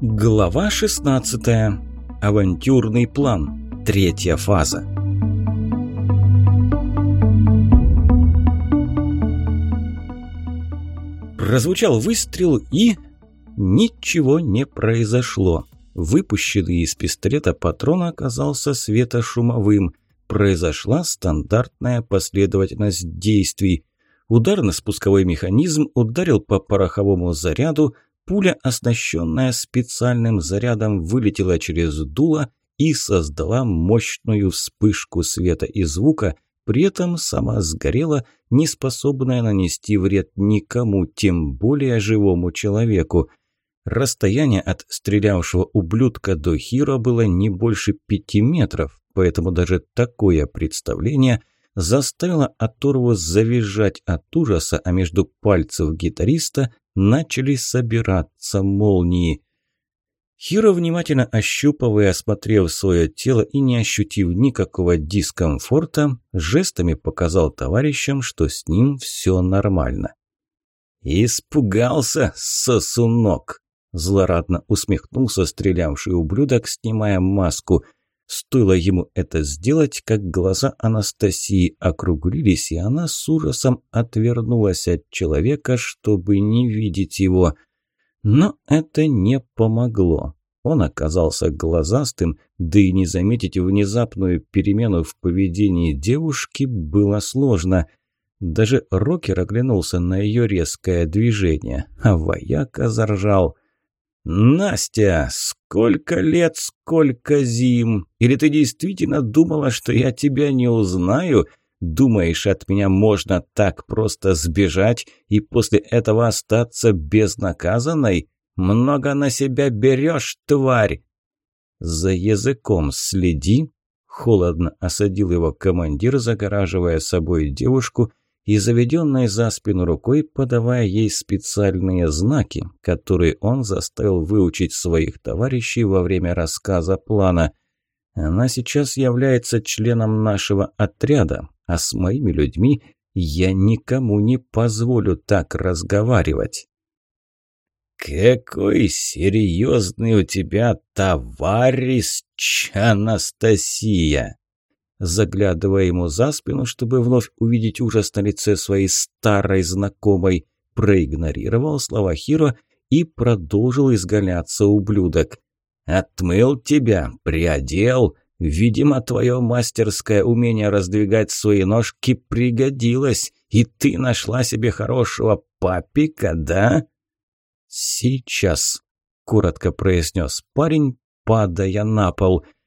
Глава 16. Авантюрный план. Третья фаза. Прозвучал выстрел и... Ничего не произошло. Выпущенный из пистолета патрон оказался светошумовым. Произошла стандартная последовательность действий. Ударно-спусковой механизм ударил по пороховому заряду, пуля, оснащенная специальным зарядом, вылетела через дуло и создала мощную вспышку света и звука, при этом сама сгорела, не способная нанести вред никому, тем более живому человеку. Расстояние от стрелявшего ублюдка до Хиро было не больше пяти метров, поэтому даже такое представление – заставила Аторву завизжать от ужаса, а между пальцев гитариста начали собираться молнии. Хиро, внимательно ощупывая, осмотрев свое тело и не ощутив никакого дискомфорта, жестами показал товарищам, что с ним все нормально. «Испугался, сосунок!» – злорадно усмехнулся стрелявший ублюдок, снимая маску – Стоило ему это сделать, как глаза Анастасии округлились, и она с ужасом отвернулась от человека, чтобы не видеть его. Но это не помогло. Он оказался глазастым, да и не заметить внезапную перемену в поведении девушки было сложно. Даже Рокер оглянулся на ее резкое движение, а вояка заржал – «Настя, сколько лет, сколько зим! Или ты действительно думала, что я тебя не узнаю? Думаешь, от меня можно так просто сбежать и после этого остаться безнаказанной? Много на себя берешь, тварь!» «За языком следи!» Холодно осадил его командир, загораживая собой девушку и заведенной за спину рукой подавая ей специальные знаки, которые он заставил выучить своих товарищей во время рассказа плана. Она сейчас является членом нашего отряда, а с моими людьми я никому не позволю так разговаривать. «Какой серьезный у тебя товарищ, Анастасия!» Заглядывая ему за спину, чтобы вновь увидеть ужас на лице своей старой знакомой, проигнорировал слова Хиро и продолжил изгаляться ублюдок. «Отмыл тебя, приодел. Видимо, твое мастерское умение раздвигать свои ножки пригодилось, и ты нашла себе хорошего папика, да?» «Сейчас», – коротко произнес парень, падая на пол –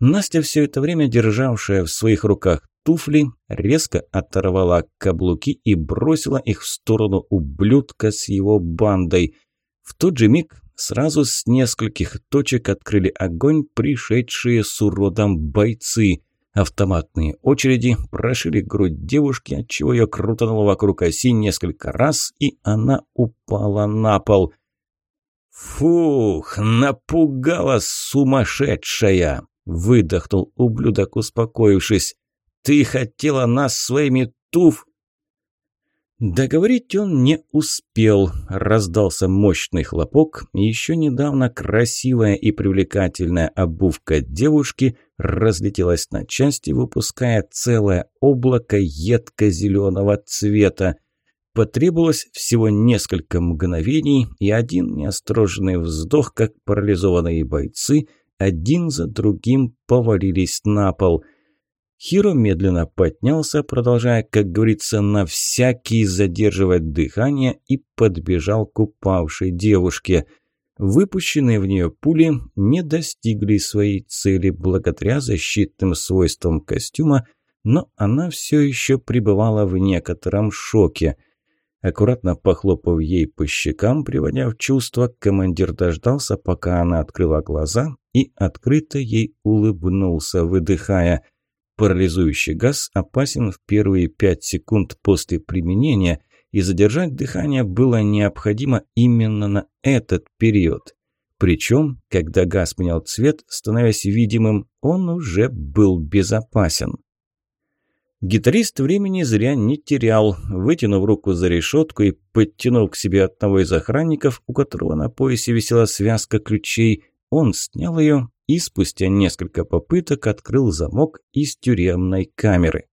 Настя, все это время державшая в своих руках туфли, резко оторвала каблуки и бросила их в сторону ублюдка с его бандой. В тот же миг сразу с нескольких точек открыли огонь пришедшие с уродом бойцы. Автоматные очереди прошили грудь девушки, отчего ее крутануло вокруг оси несколько раз, и она упала на пол. «Фух, напугала сумасшедшая!» Выдохнул ублюдок, успокоившись. «Ты хотела нас своими туф...» Договорить он не успел. Раздался мощный хлопок, и еще недавно красивая и привлекательная обувка девушки разлетелась на части, выпуская целое облако едко-зеленого цвета. Потребовалось всего несколько мгновений, и один неосторожный вздох, как парализованные бойцы – один за другим повалились на пол. Хиро медленно поднялся, продолжая, как говорится, на всякий задерживать дыхание и подбежал к упавшей девушке. Выпущенные в нее пули не достигли своей цели благодаря защитным свойствам костюма, но она все еще пребывала в некотором шоке – Аккуратно похлопав ей по щекам, приводя в чувство, командир дождался, пока она открыла глаза и открыто ей улыбнулся, выдыхая. Парализующий газ опасен в первые пять секунд после применения, и задержать дыхание было необходимо именно на этот период. Причем, когда газ менял цвет, становясь видимым, он уже был безопасен. Гитарист времени зря не терял. Вытянув руку за решетку и подтянув к себе одного из охранников, у которого на поясе висела связка ключей, он снял ее и спустя несколько попыток открыл замок из тюремной камеры.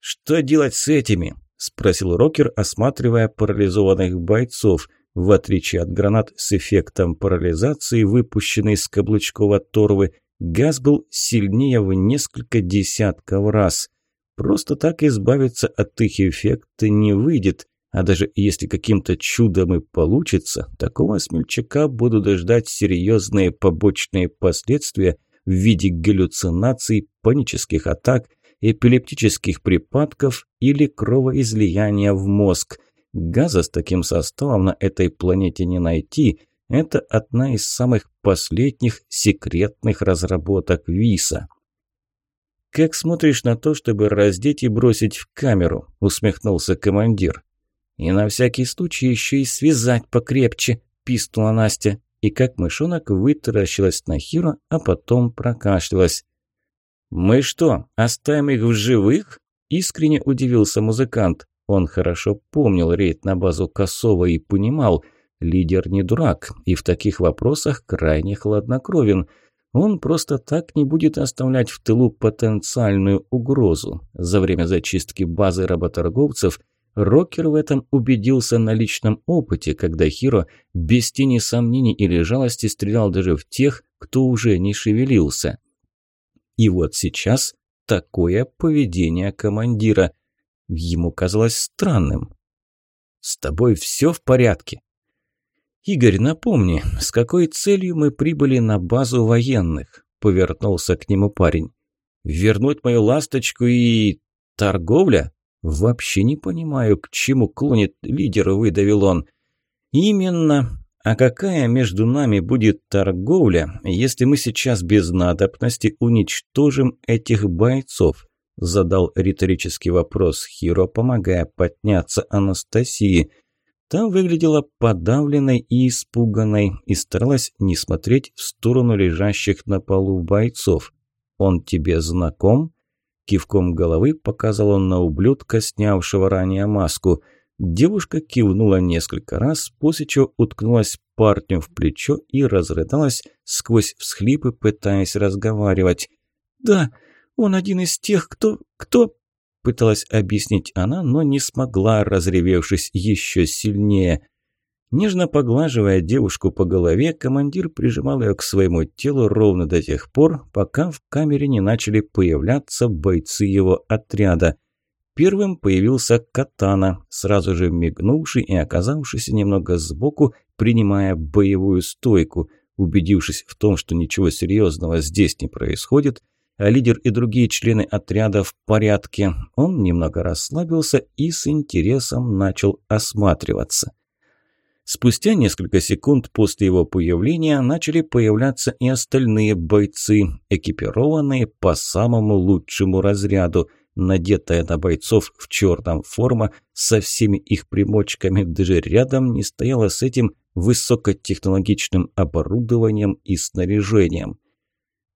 «Что делать с этими?» – спросил Рокер, осматривая парализованных бойцов. В отличие от гранат с эффектом парализации, выпущенной из каблучков торвы, газ был сильнее в несколько десятков раз. Просто так избавиться от их эффекта не выйдет, а даже если каким-то чудом и получится, такого смельчака будут ждать серьезные побочные последствия в виде галлюцинаций, панических атак, эпилептических припадков или кровоизлияния в мозг. Газа с таким составом на этой планете не найти. Это одна из самых последних секретных разработок ВИСа. «Как смотришь на то, чтобы раздеть и бросить в камеру?» – усмехнулся командир. «И на всякий случай еще и связать покрепче», – пискнула Настя. И как мышонок вытаращилась на Хиро, а потом прокашлялась. «Мы что, оставим их в живых?» – искренне удивился музыкант. Он хорошо помнил рейд на базу Косова и понимал, лидер не дурак и в таких вопросах крайне хладнокровен – он просто так не будет оставлять в тылу потенциальную угрозу. За время зачистки базы работорговцев Рокер в этом убедился на личном опыте, когда Хиро без тени сомнений или жалости стрелял даже в тех, кто уже не шевелился. И вот сейчас такое поведение командира ему казалось странным. «С тобой все в порядке?» «Игорь, напомни, с какой целью мы прибыли на базу военных?» – повернулся к нему парень. «Вернуть мою ласточку и... торговля? Вообще не понимаю, к чему клонит лидер, выдавил он. Именно. А какая между нами будет торговля, если мы сейчас без надобности уничтожим этих бойцов?» Задал риторический вопрос Хиро, помогая подняться Анастасии – Та выглядела подавленной и испуганной и старалась не смотреть в сторону лежащих на полу бойцов. «Он тебе знаком?» Кивком головы показал он на ублюдка, снявшего ранее маску. Девушка кивнула несколько раз, после чего уткнулась парню в плечо и разрыдалась сквозь всхлипы, пытаясь разговаривать. «Да, он один из тех, кто... кто...» Пыталась объяснить она, но не смогла, разревевшись еще сильнее. Нежно поглаживая девушку по голове, командир прижимал ее к своему телу ровно до тех пор, пока в камере не начали появляться бойцы его отряда. Первым появился Катана, сразу же мигнувший и оказавшийся немного сбоку, принимая боевую стойку. Убедившись в том, что ничего серьезного здесь не происходит, а лидер и другие члены отряда в порядке. Он немного расслабился и с интересом начал осматриваться. Спустя несколько секунд после его появления начали появляться и остальные бойцы, экипированные по самому лучшему разряду. Надетая на бойцов в черном форма со всеми их примочками даже рядом не стояла с этим высокотехнологичным оборудованием и снаряжением.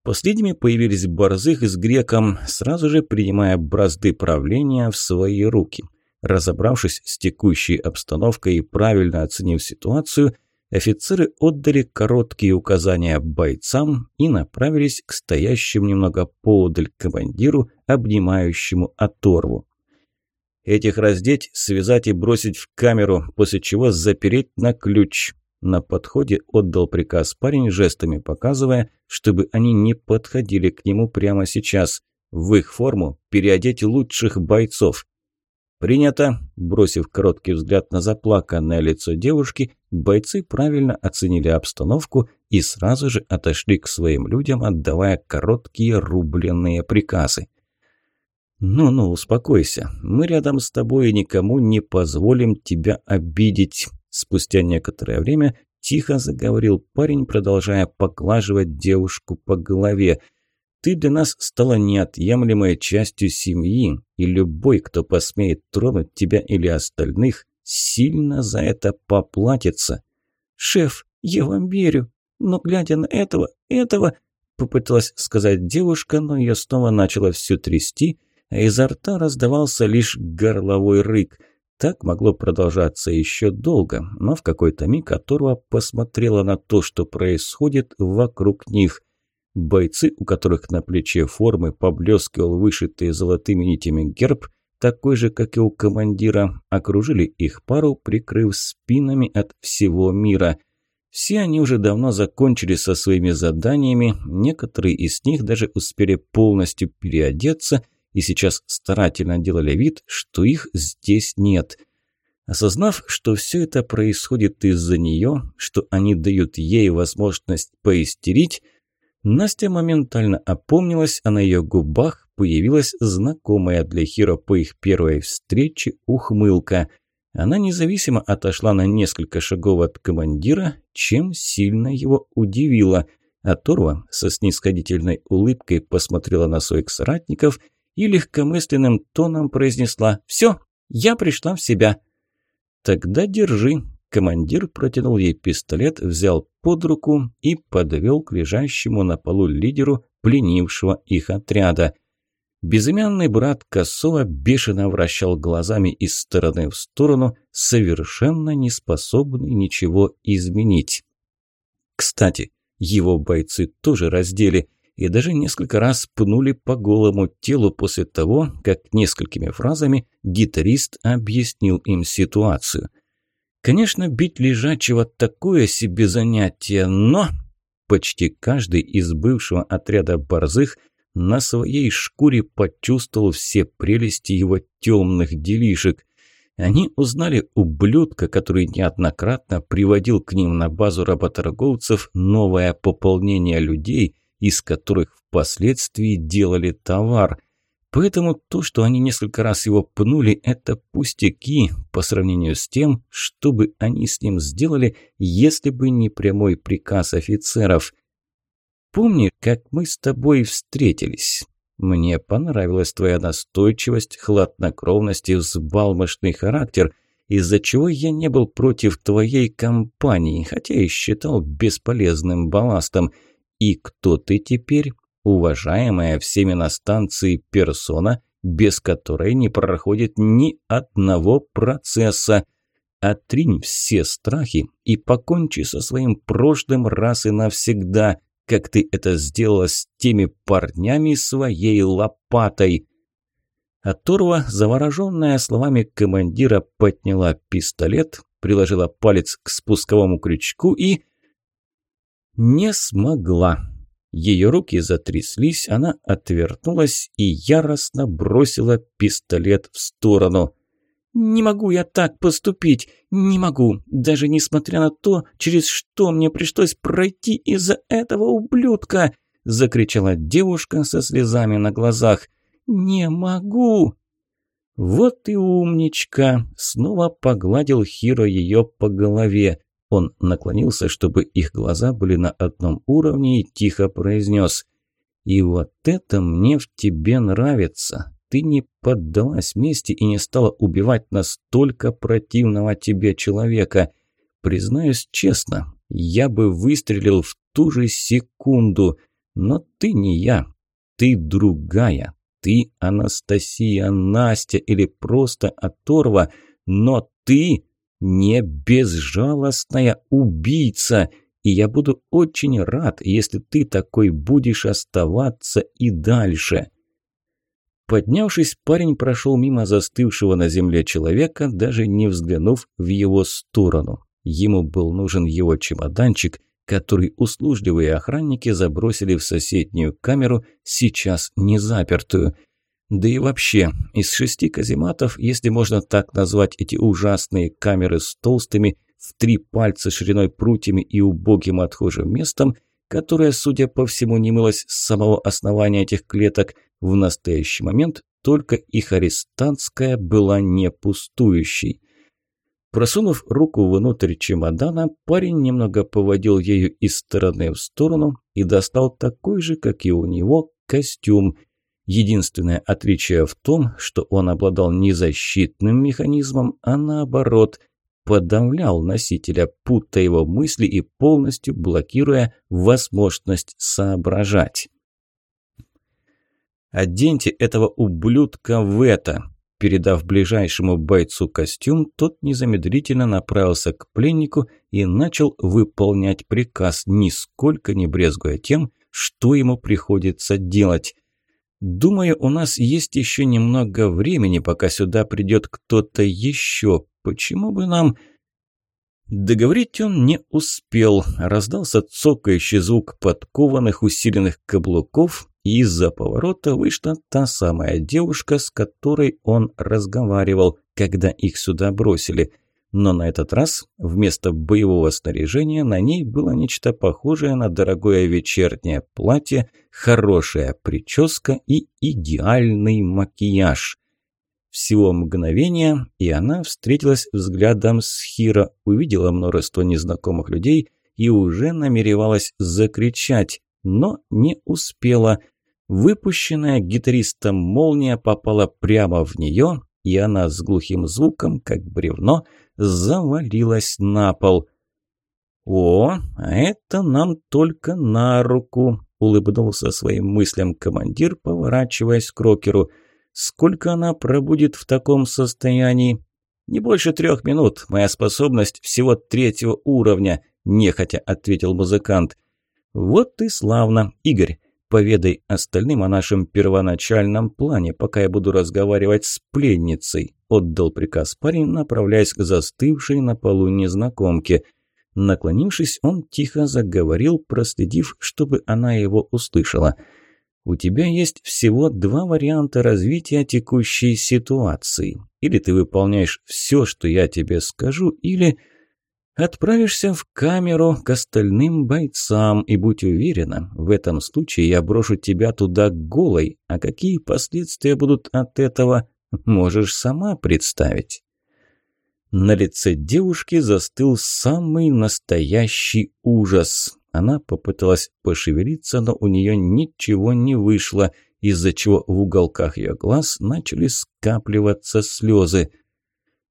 Последними появились Борзых с Греком, сразу же принимая бразды правления в свои руки. Разобравшись с текущей обстановкой и правильно оценив ситуацию, офицеры отдали короткие указания бойцам и направились к стоящему немного поодаль командиру, обнимающему оторву. Этих раздеть, связать и бросить в камеру, после чего запереть на ключ. На подходе отдал приказ парень, жестами показывая, чтобы они не подходили к нему прямо сейчас. В их форму переодеть лучших бойцов. «Принято!» Бросив короткий взгляд на заплаканное лицо девушки, бойцы правильно оценили обстановку и сразу же отошли к своим людям, отдавая короткие рубленные приказы. «Ну-ну, успокойся. Мы рядом с тобой и никому не позволим тебя обидеть. Спустя некоторое время тихо заговорил парень, продолжая поглаживать девушку по голове. «Ты для нас стала неотъемлемой частью семьи, и любой, кто посмеет тронуть тебя или остальных, сильно за это поплатится». «Шеф, я вам верю, но глядя на этого, этого...» Попыталась сказать девушка, но ее снова начала всю трясти, а изо рта раздавался лишь горловой рык. Так могло продолжаться еще долго, но в какой-то миг Оторва посмотрела на то, что происходит вокруг них. Бойцы, у которых на плече формы поблескивал вышитый золотыми нитями герб, такой же, как и у командира, окружили их пару, прикрыв спинами от всего мира. Все они уже давно закончили со своими заданиями, некоторые из них даже успели полностью переодеться и сейчас старательно делали вид, что их здесь нет. Осознав, что все это происходит из-за нее, что они дают ей возможность поистерить, Настя моментально опомнилась, а на ее губах появилась знакомая для Хиро по их первой встрече ухмылка. Она независимо отошла на несколько шагов от командира, чем сильно его удивило. А Торва со снисходительной улыбкой посмотрела на своих соратников и легкомысленным тоном произнесла «Все, я пришла в себя». «Тогда держи», Командир протянул ей пистолет, взял под руку и подвел к лежащему на полу лидеру пленившего их отряда. Безымянный брат Косова бешено вращал глазами из стороны в сторону, совершенно не способный ничего изменить. Кстати, его бойцы тоже раздели и даже несколько раз пнули по голому телу после того, как несколькими фразами гитарист объяснил им ситуацию – Конечно, бить лежачего такое себе занятие, но почти каждый из бывшего отряда борзых на своей шкуре почувствовал все прелести его темных делишек. Они узнали ублюдка, который неоднократно приводил к ним на базу работорговцев новое пополнение людей, из которых впоследствии делали товар – Поэтому то, что они несколько раз его пнули, это пустяки по сравнению с тем, что бы они с ним сделали, если бы не прямой приказ офицеров. «Помни, как мы с тобой встретились. Мне понравилась твоя настойчивость, хладнокровность и взбалмошный характер, из-за чего я не был против твоей компании, хотя и считал бесполезным балластом. И кто ты теперь?» уважаемая всеми на станции персона, без которой не проходит ни одного процесса. Отринь все страхи и покончи со своим прошлым раз и навсегда, как ты это сделала с теми парнями своей лопатой. Оторва, завороженная словами командира, подняла пистолет, приложила палец к спусковому крючку и... Не смогла. Ее руки затряслись, она отвернулась и яростно бросила пистолет в сторону. «Не могу я так поступить! Не могу! Даже несмотря на то, через что мне пришлось пройти из-за этого ублюдка!» Закричала девушка со слезами на глазах. «Не могу!» «Вот и умничка!» Снова погладил Хиро ее по голове. Он наклонился, чтобы их глаза были на одном уровне и тихо произнес «И вот это мне в тебе нравится. Ты не поддалась мести и не стала убивать настолько противного тебе человека. Признаюсь честно, я бы выстрелил в ту же секунду, но ты не я, ты другая». Ты Анастасия, Настя или просто оторва, но ты не безжалостная убийца, и я буду очень рад, если ты такой будешь оставаться и дальше». Поднявшись, парень прошел мимо застывшего на земле человека, даже не взглянув в его сторону. Ему был нужен его чемоданчик, который услужливые охранники забросили в соседнюю камеру, сейчас не запертую – да и вообще, из шести казематов, если можно так назвать эти ужасные камеры с толстыми, в три пальца шириной прутьями и убогим отхожим местом, которое, судя по всему, не мылось с самого основания этих клеток, в настоящий момент только их арестантская была не пустующей. Просунув руку внутрь чемодана, парень немного поводил ею из стороны в сторону и достал такой же, как и у него, костюм – Единственное отличие в том, что он обладал не защитным механизмом, а наоборот, подавлял носителя, путая его мысли и полностью блокируя возможность соображать. «Оденьте этого ублюдка в это!» Передав ближайшему бойцу костюм, тот незамедлительно направился к пленнику и начал выполнять приказ, нисколько не брезгуя тем, что ему приходится делать. «Думаю, у нас есть еще немного времени, пока сюда придет кто-то еще. Почему бы нам...» Договорить он не успел. Раздался цокающий звук подкованных усиленных каблуков, и из-за поворота вышла та самая девушка, с которой он разговаривал, когда их сюда бросили. Но на этот раз вместо боевого снаряжения на ней было нечто похожее на дорогое вечернее платье, хорошая прическа и идеальный макияж. Всего мгновение, и она встретилась взглядом с Хиро, увидела множество незнакомых людей и уже намеревалась закричать, но не успела. Выпущенная гитаристом молния попала прямо в нее, и она с глухим звуком, как бревно, завалилась на пол. «О, а это нам только на руку», – улыбнулся своим мыслям командир, поворачиваясь к Рокеру – Сколько она пробудет в таком состоянии? Не больше трех минут. Моя способность всего третьего уровня, нехотя ответил музыкант. Вот и славно, Игорь. Поведай остальным о нашем первоначальном плане, пока я буду разговаривать с пленницей», – отдал приказ парень, направляясь к застывшей на полу незнакомке. Наклонившись, он тихо заговорил, проследив, чтобы она его услышала – у тебя есть всего два варианта развития текущей ситуации. Или ты выполняешь все, что я тебе скажу, или отправишься в камеру к остальным бойцам, и будь уверена, в этом случае я брошу тебя туда голой, а какие последствия будут от этого, можешь сама представить. На лице девушки застыл самый настоящий ужас. Она попыталась пошевелиться, но у нее ничего не вышло, из-за чего в уголках ее глаз начали скапливаться слезы.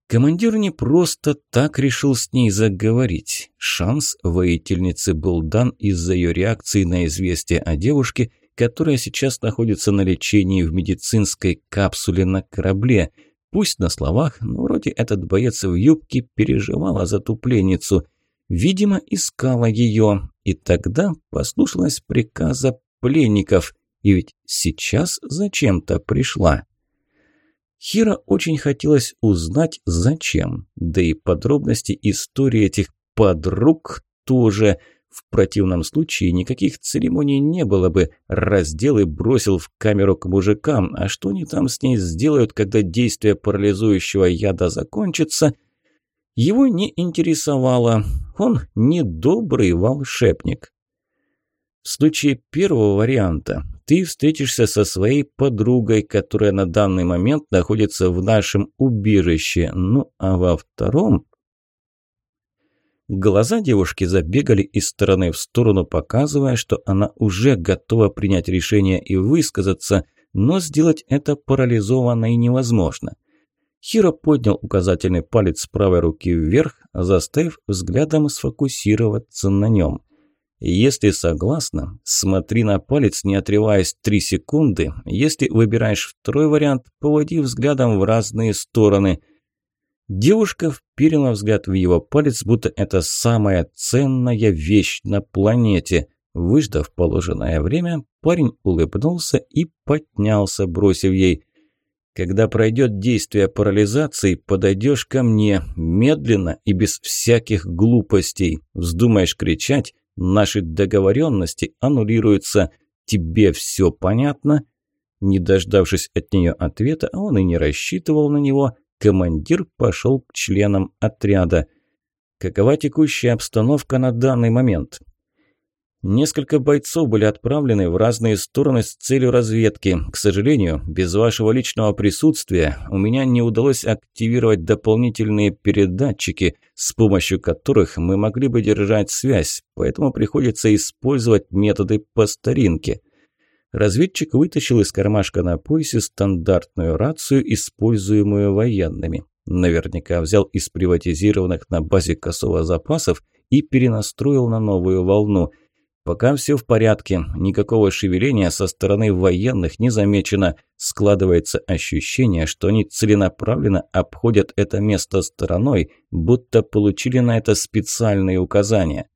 Командир не просто так решил с ней заговорить. Шанс воительницы был дан из-за ее реакции на известие о девушке, которая сейчас находится на лечении в медицинской капсуле на корабле. Пусть на словах, но вроде этот боец в юбке переживала за ту пленницу – Видимо, искала ее, и тогда послушалась приказа пленников, и ведь сейчас зачем-то пришла. Хира очень хотелось узнать, зачем, да и подробности истории этих подруг тоже. В противном случае никаких церемоний не было бы. Раздел и бросил в камеру к мужикам, а что они там с ней сделают, когда действие парализующего яда закончится – его не интересовало. Он не добрый волшебник. В случае первого варианта ты встретишься со своей подругой, которая на данный момент находится в нашем убежище. Ну, а во втором... Глаза девушки забегали из стороны в сторону, показывая, что она уже готова принять решение и высказаться, но сделать это парализованно и невозможно – Хиро поднял указательный палец правой руки вверх, заставив взглядом сфокусироваться на нем. Если согласна, смотри на палец, не отрываясь три секунды. Если выбираешь второй вариант, поводи взглядом в разные стороны. Девушка вперила взгляд в его палец, будто это самая ценная вещь на планете. Выждав положенное время, парень улыбнулся и поднялся, бросив ей когда пройдет действие парализации, подойдешь ко мне медленно и без всяких глупостей. Вздумаешь кричать, наши договоренности аннулируются. Тебе все понятно?» Не дождавшись от нее ответа, а он и не рассчитывал на него, командир пошел к членам отряда. «Какова текущая обстановка на данный момент?» Несколько бойцов были отправлены в разные стороны с целью разведки. К сожалению, без вашего личного присутствия у меня не удалось активировать дополнительные передатчики, с помощью которых мы могли бы держать связь, поэтому приходится использовать методы по старинке. Разведчик вытащил из кармашка на поясе стандартную рацию, используемую военными. Наверняка взял из приватизированных на базе косого запасов и перенастроил на новую волну – Пока все в порядке, никакого шевеления со стороны военных не замечено. Складывается ощущение, что они целенаправленно обходят это место стороной, будто получили на это специальные указания.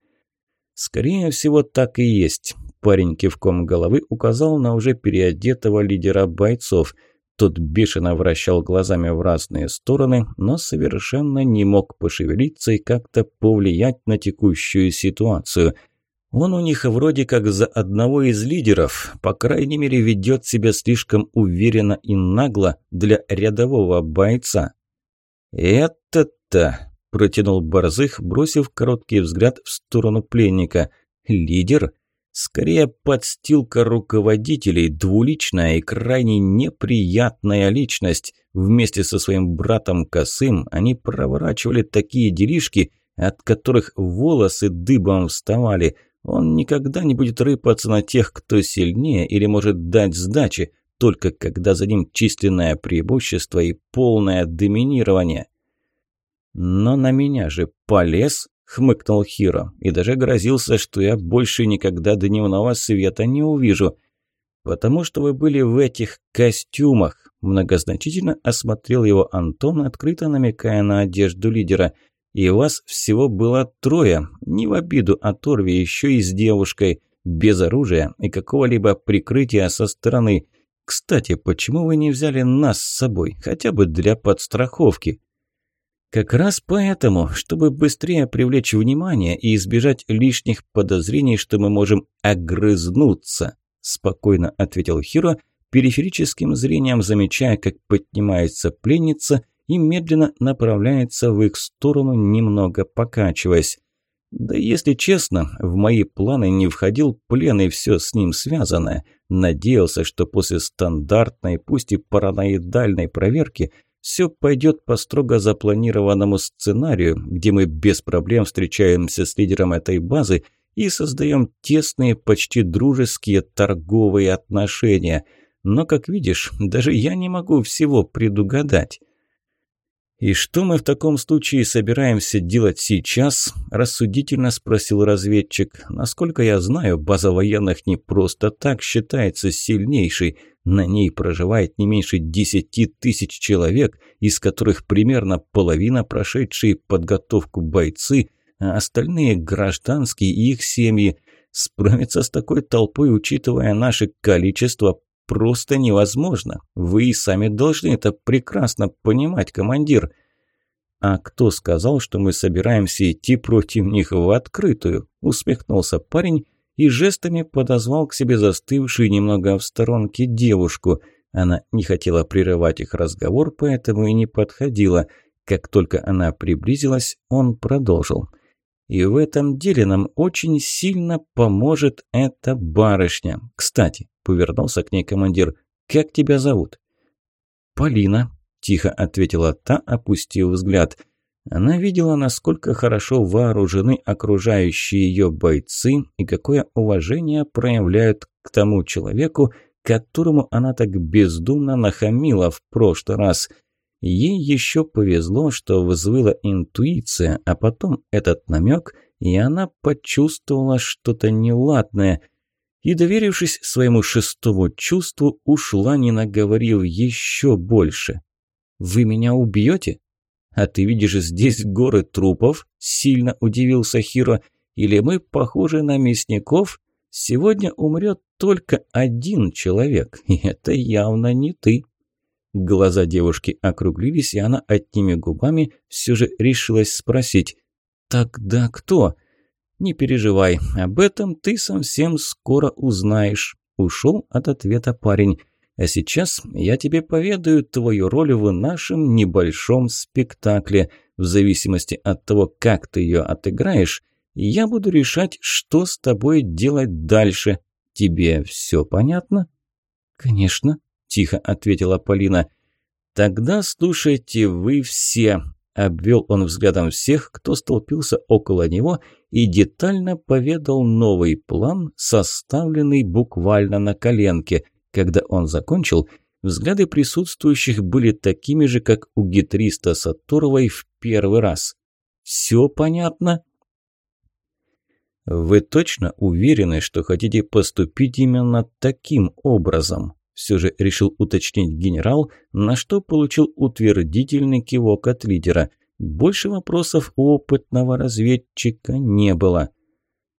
Скорее всего, так и есть. Парень кивком головы указал на уже переодетого лидера бойцов. Тот бешено вращал глазами в разные стороны, но совершенно не мог пошевелиться и как-то повлиять на текущую ситуацию – он у них вроде как за одного из лидеров, по крайней мере, ведет себя слишком уверенно и нагло для рядового бойца. «Это-то!» – протянул Борзых, бросив короткий взгляд в сторону пленника. «Лидер?» Скорее подстилка руководителей, двуличная и крайне неприятная личность. Вместе со своим братом Косым они проворачивали такие делишки, от которых волосы дыбом вставали – он никогда не будет рыпаться на тех, кто сильнее или может дать сдачи, только когда за ним численное преимущество и полное доминирование. «Но на меня же полез», – хмыкнул Хиро, и даже грозился, что я больше никогда дневного света не увижу. «Потому что вы были в этих костюмах», – многозначительно осмотрел его Антон, открыто намекая на одежду лидера – и вас всего было трое, не в обиду а Торви еще и с девушкой, без оружия и какого-либо прикрытия со стороны. Кстати, почему вы не взяли нас с собой, хотя бы для подстраховки?» «Как раз поэтому, чтобы быстрее привлечь внимание и избежать лишних подозрений, что мы можем огрызнуться», спокойно ответил Хиро, периферическим зрением замечая, как поднимается пленница и медленно направляется в их сторону, немного покачиваясь. Да если честно, в мои планы не входил плен и все с ним связанное. Надеялся, что после стандартной, пусть и параноидальной проверки все пойдет по строго запланированному сценарию, где мы без проблем встречаемся с лидером этой базы и создаем тесные, почти дружеские торговые отношения. Но, как видишь, даже я не могу всего предугадать. «И что мы в таком случае собираемся делать сейчас?» – рассудительно спросил разведчик. «Насколько я знаю, база военных не просто так считается сильнейшей. На ней проживает не меньше десяти тысяч человек, из которых примерно половина прошедшие подготовку бойцы, а остальные – гражданские и их семьи. Справиться с такой толпой, учитывая наше количество, просто невозможно. Вы и сами должны это прекрасно понимать, командир. А кто сказал, что мы собираемся идти против них в открытую? Усмехнулся парень и жестами подозвал к себе застывшую немного в сторонке девушку. Она не хотела прерывать их разговор, поэтому и не подходила. Как только она приблизилась, он продолжил. И в этом деле нам очень сильно поможет эта барышня. Кстати, повернулся к ней командир. Как тебя зовут? Полина, тихо ответила та, опустив взгляд. Она видела, насколько хорошо вооружены окружающие ее бойцы и какое уважение проявляют к тому человеку, которому она так бездумно нахамила в прошлый раз – Ей еще повезло, что взвыла интуиция, а потом этот намек, и она почувствовала что-то неладное. И, доверившись своему шестому чувству, ушла, не наговорив еще больше. «Вы меня убьете?» «А ты видишь здесь горы трупов?» – сильно удивился Хиро. «Или мы похожи на мясников? Сегодня умрет только один человек, и это явно не ты». Глаза девушки округлились, и она одними губами все же решилась спросить «Тогда кто?» «Не переживай, об этом ты совсем скоро узнаешь», – ушел от ответа парень. «А сейчас я тебе поведаю твою роль в нашем небольшом спектакле. В зависимости от того, как ты ее отыграешь, я буду решать, что с тобой делать дальше. Тебе все понятно?» «Конечно», тихо ответила Полина. «Тогда слушайте вы все», – обвел он взглядом всех, кто столпился около него, и детально поведал новый план, составленный буквально на коленке. Когда он закончил, взгляды присутствующих были такими же, как у гитриста Сатуровой в первый раз. «Все понятно?» «Вы точно уверены, что хотите поступить именно таким образом?» Все же решил уточнить генерал, на что получил утвердительный кивок от лидера. Больше вопросов у опытного разведчика не было.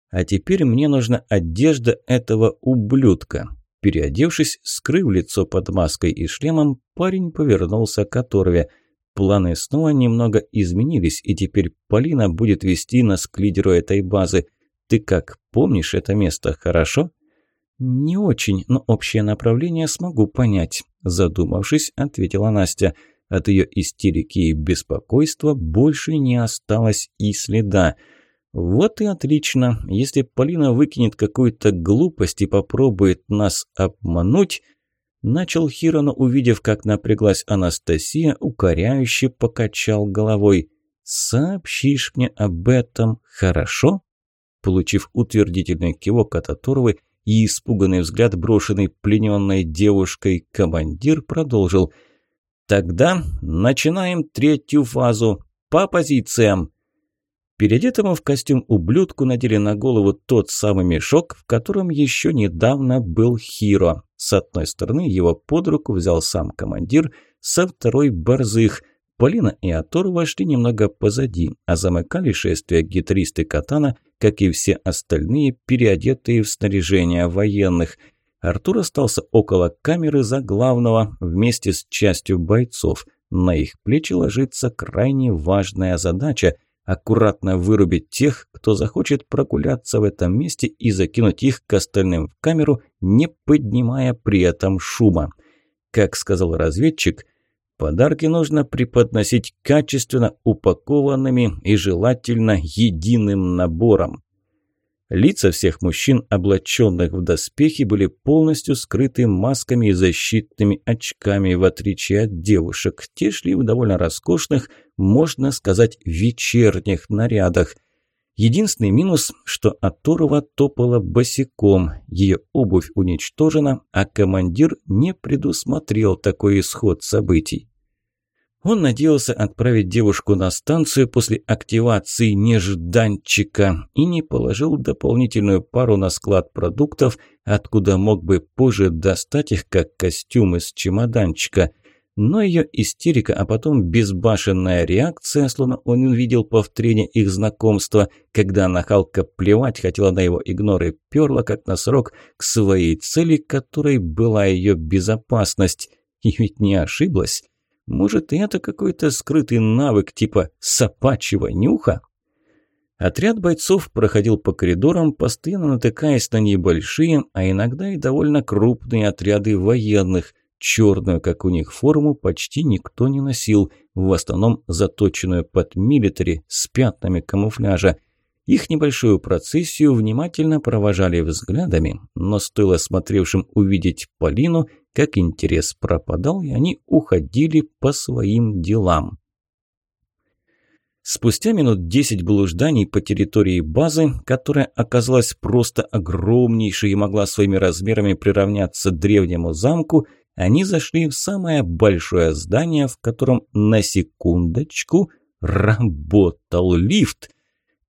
«А теперь мне нужна одежда этого ублюдка». Переодевшись, скрыв лицо под маской и шлемом, парень повернулся к Оторве. Планы снова немного изменились, и теперь Полина будет вести нас к лидеру этой базы – ты как, помнишь это место, хорошо?» «Не очень, но общее направление смогу понять», – задумавшись, ответила Настя. От ее истерики и беспокойства больше не осталось и следа. «Вот и отлично. Если Полина выкинет какую-то глупость и попробует нас обмануть...» Начал Хирону, увидев, как напряглась Анастасия, укоряюще покачал головой. «Сообщишь мне об этом, хорошо?» Получив утвердительный кивок от Аторвы и испуганный взгляд, брошенный плененной девушкой, командир продолжил. «Тогда начинаем третью фазу. По позициям!» Переодетому в костюм ублюдку надели на голову тот самый мешок, в котором еще недавно был Хиро. С одной стороны его под руку взял сам командир, со второй – Борзых – Полина и Атор вошли немного позади, а замыкали шествие гитаристы Катана, как и все остальные, переодетые в снаряжение военных. Артур остался около камеры за главного вместе с частью бойцов. На их плечи ложится крайне важная задача – аккуратно вырубить тех, кто захочет прогуляться в этом месте и закинуть их к остальным в камеру, не поднимая при этом шума. Как сказал разведчик – Подарки нужно преподносить качественно упакованными и желательно единым набором. Лица всех мужчин, облаченных в доспехи, были полностью скрыты масками и защитными очками, в отличие от девушек. Те шли в довольно роскошных, можно сказать, вечерних нарядах. Единственный минус, что Аторова топала босиком, ее обувь уничтожена, а командир не предусмотрел такой исход событий. Он надеялся отправить девушку на станцию после активации нежданчика и не положил дополнительную пару на склад продуктов, откуда мог бы позже достать их как костюм из чемоданчика. Но ее истерика, а потом безбашенная реакция, словно он увидел повторение их знакомства, когда нахалка плевать хотела на его игнор и перла, как на срок, к своей цели, которой была ее безопасность. И ведь не ошиблась. Может, это какой-то скрытый навык типа сапачьего нюха? Отряд бойцов проходил по коридорам, постоянно натыкаясь на небольшие, а иногда и довольно крупные отряды военных. Черную, как у них, форму почти никто не носил, в основном заточенную под милитари с пятнами камуфляжа. Их небольшую процессию внимательно провожали взглядами, но стоило смотревшим увидеть Полину – как интерес пропадал, и они уходили по своим делам. Спустя минут десять блужданий по территории базы, которая оказалась просто огромнейшей и могла своими размерами приравняться древнему замку, они зашли в самое большое здание, в котором на секундочку работал лифт.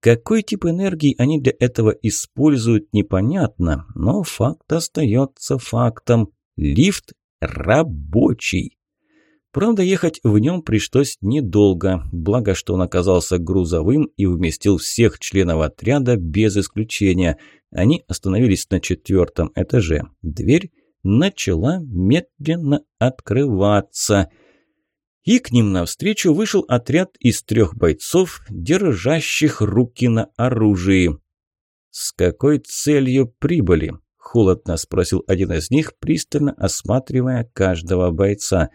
Какой тип энергии они для этого используют, непонятно, но факт остается фактом. Лифт рабочий. Правда, ехать в нем пришлось недолго, благо, что он оказался грузовым и вместил всех членов отряда без исключения. Они остановились на четвертом этаже. Дверь начала медленно открываться. И к ним навстречу вышел отряд из трех бойцов, держащих руки на оружии. С какой целью прибыли? Холодно спросил один из них, пристально осматривая каждого бойца.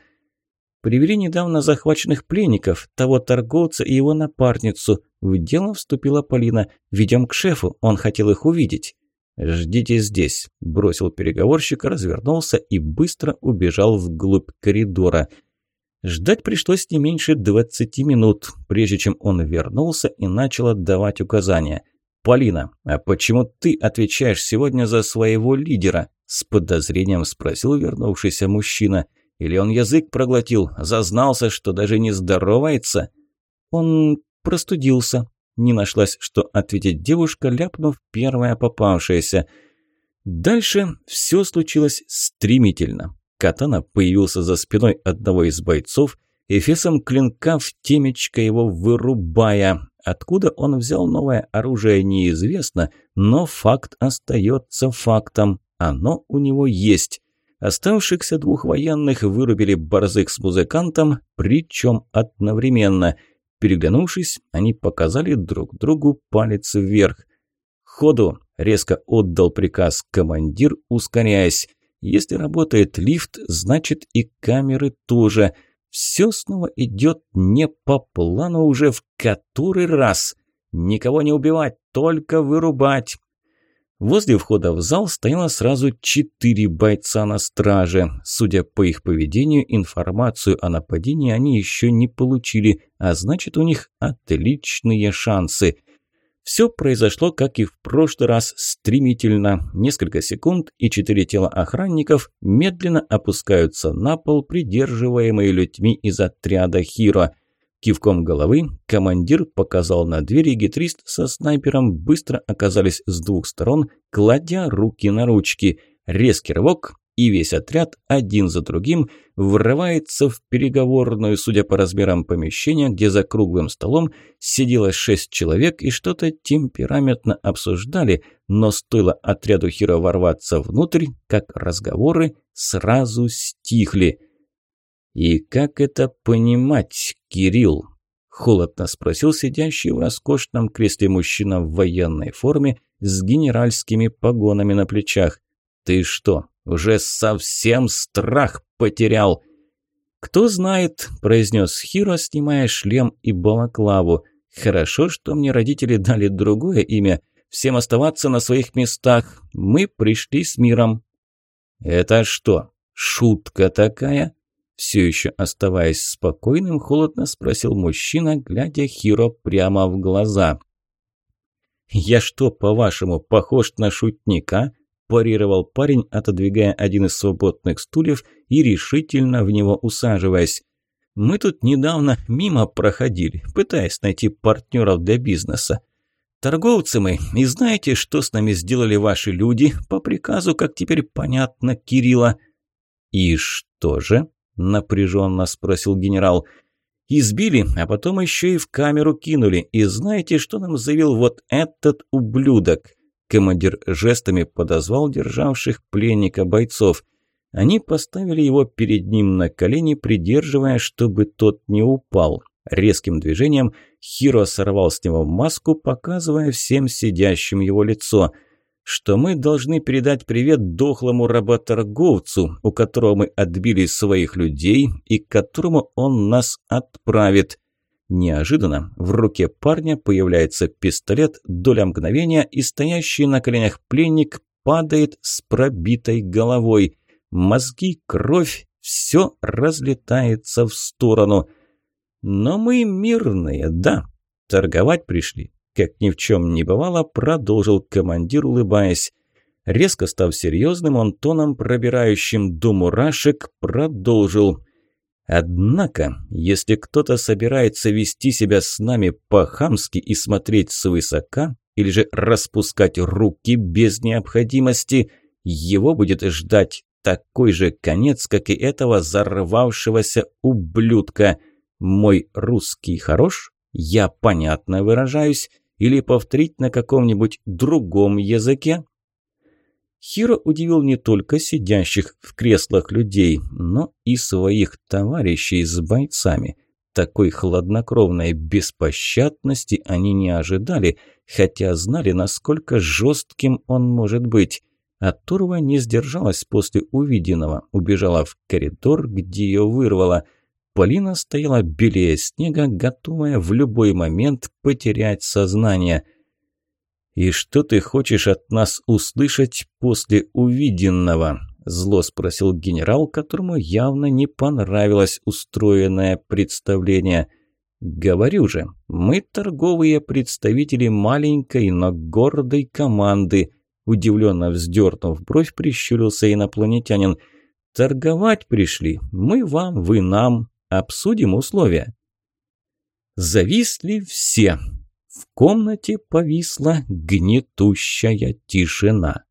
«Привели недавно захваченных пленников, того торговца и его напарницу. В дело вступила Полина. Ведем к шефу, он хотел их увидеть». «Ждите здесь», – бросил переговорщик, развернулся и быстро убежал вглубь коридора. Ждать пришлось не меньше двадцати минут, прежде чем он вернулся и начал отдавать указания – «Полина, а почему ты отвечаешь сегодня за своего лидера?» С подозрением спросил вернувшийся мужчина. «Или он язык проглотил, зазнался, что даже не здоровается?» «Он простудился», Не нашлась, что ответить девушка, ляпнув первое попавшееся. Дальше все случилось стремительно. Катана появился за спиной одного из бойцов, эфесом клинка в темечко его вырубая. Откуда он взял новое оружие, неизвестно, но факт остается фактом. Оно у него есть. Оставшихся двух военных вырубили борзых с музыкантом, причем одновременно. Переглянувшись, они показали друг другу палец вверх. «Ходу!» – резко отдал приказ командир, ускоряясь. «Если работает лифт, значит и камеры тоже. Все снова идет не по плану уже в который раз. Никого не убивать, только вырубать. Возле входа в зал стояло сразу четыре бойца на страже. Судя по их поведению, информацию о нападении они еще не получили, а значит у них отличные шансы. Все произошло, как и в прошлый раз, стремительно. Несколько секунд, и четыре тела охранников медленно опускаются на пол, придерживаемые людьми из отряда Хиро – Кивком головы командир показал на дверь, и гитрист со снайпером быстро оказались с двух сторон, кладя руки на ручки. Резкий рывок, и весь отряд один за другим врывается в переговорную, судя по размерам помещения, где за круглым столом сидело шесть человек и что-то темпераментно обсуждали, но стоило отряду Хиро ворваться внутрь, как разговоры сразу стихли. «И как это понимать, Кирилл?» – холодно спросил сидящий в роскошном кресле мужчина в военной форме с генеральскими погонами на плечах. «Ты что, уже совсем страх потерял?» «Кто знает», – произнес Хиро, снимая шлем и балаклаву. «Хорошо, что мне родители дали другое имя. Всем оставаться на своих местах. Мы пришли с миром». «Это что, шутка такая?» Все еще оставаясь спокойным, холодно спросил мужчина, глядя Хиро прямо в глаза. «Я что, по-вашему, похож на шутника?» – парировал парень, отодвигая один из свободных стульев и решительно в него усаживаясь. «Мы тут недавно мимо проходили, пытаясь найти партнеров для бизнеса. Торговцы мы, и знаете, что с нами сделали ваши люди по приказу, как теперь понятно, Кирилла?» «И что же?» напряженно спросил генерал. «Избили, а потом еще и в камеру кинули. И знаете, что нам заявил вот этот ублюдок?» Командир жестами подозвал державших пленника бойцов. Они поставили его перед ним на колени, придерживая, чтобы тот не упал. Резким движением Хиро сорвал с него маску, показывая всем сидящим его лицо – что мы должны передать привет дохлому работорговцу, у которого мы отбили своих людей и к которому он нас отправит. Неожиданно в руке парня появляется пистолет, доля мгновения, и стоящий на коленях пленник падает с пробитой головой. Мозги, кровь, все разлетается в сторону. Но мы мирные, да, торговать пришли. Как ни в чем не бывало, продолжил командир, улыбаясь. Резко став серьезным, он тоном, пробирающим до мурашек, продолжил. «Однако, если кто-то собирается вести себя с нами по-хамски и смотреть свысока, или же распускать руки без необходимости, его будет ждать такой же конец, как и этого зарвавшегося ублюдка. Мой русский хорош? Я понятно выражаюсь?» или повторить на каком-нибудь другом языке? Хиро удивил не только сидящих в креслах людей, но и своих товарищей с бойцами. Такой хладнокровной беспощадности они не ожидали, хотя знали, насколько жестким он может быть. А не сдержалась после увиденного, убежала в коридор, где ее вырвало – Полина стояла белее снега, готовая в любой момент потерять сознание. «И что ты хочешь от нас услышать после увиденного?» – зло спросил генерал, которому явно не понравилось устроенное представление. «Говорю же, мы торговые представители маленькой, но гордой команды», – удивленно вздернув бровь, прищурился инопланетянин. «Торговать пришли. Мы вам, вы нам. Обсудим условия». Зависли все. В комнате повисла гнетущая тишина.